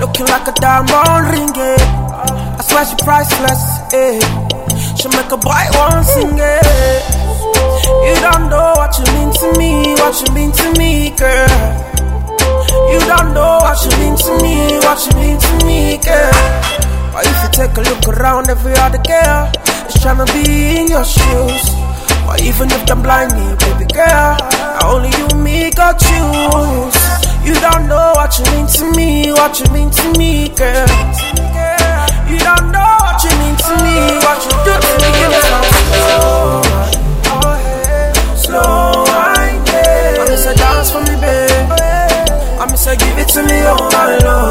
looking like a diamond ring, eh. I swear she priceless, eh. She make a boy want sing, eh. You don't know what you mean to me, what you mean to me, girl. You don't know what you mean to me, what you mean to me, girl. But if you take a look around, every other girl is trying to be in your shoes. But even if them blind me, baby girl, only you, me, got choose. You don't know what you mean to me, girl. You don't know what you mean to me, what you do to me, girl. Slow wine, yeah. I miss a dance for me, babe. I miss a give it to me, oh my love.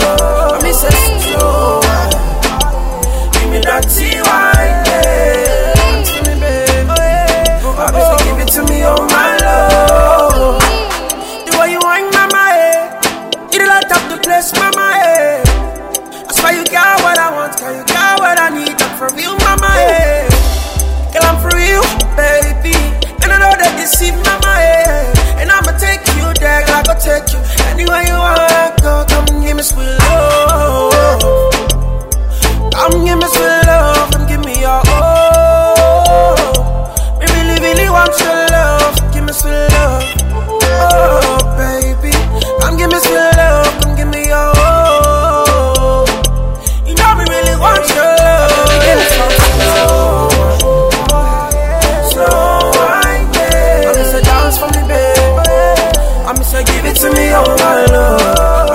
Give it to me, oh my love. I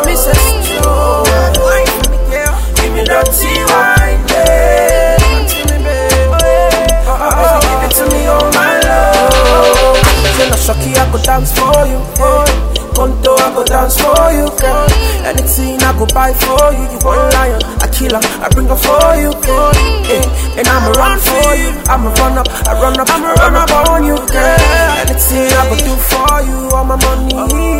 me, girl. Give me tea wine, yeah. I give it to me, oh my love. Say no shocky, I go dance for you. Yeah. Conto, I go dance for you, girl. Anything I go buy for you. You want lion, I kill her, I bring her for you, girl. And I'ma run for you, I'ma run up, I run up, I'ma run up on you, girl. Anything I go do for you, all my money,